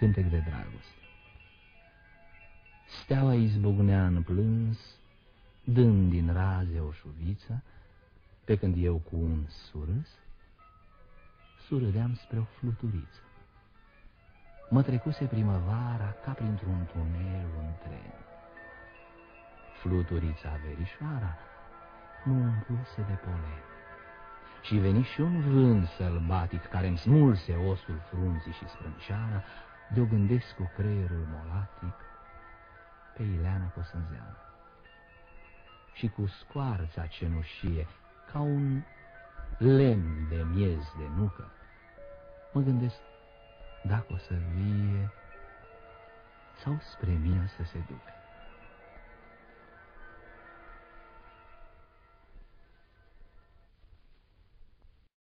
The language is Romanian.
cântec de dragoste. Steaua izbucnea în plâns, dând din raze o șuviță, pe când eu cu un surâs surâdeam spre o fluturiță. Mă trecuse primăvara ca printr-un tunel un tren. Fluturița verișoara nu umpluse de polen. Și veni și un vânt sălbatic care îmi smulse osul frunții și sprânceana, de-o gândesc cu creierul molatic pe Ileana Cosânzeană. Și cu scoarța cenușie, ca un lemn de miez de nucă, mă gândesc dacă o să vie sau spre mine să se ducă.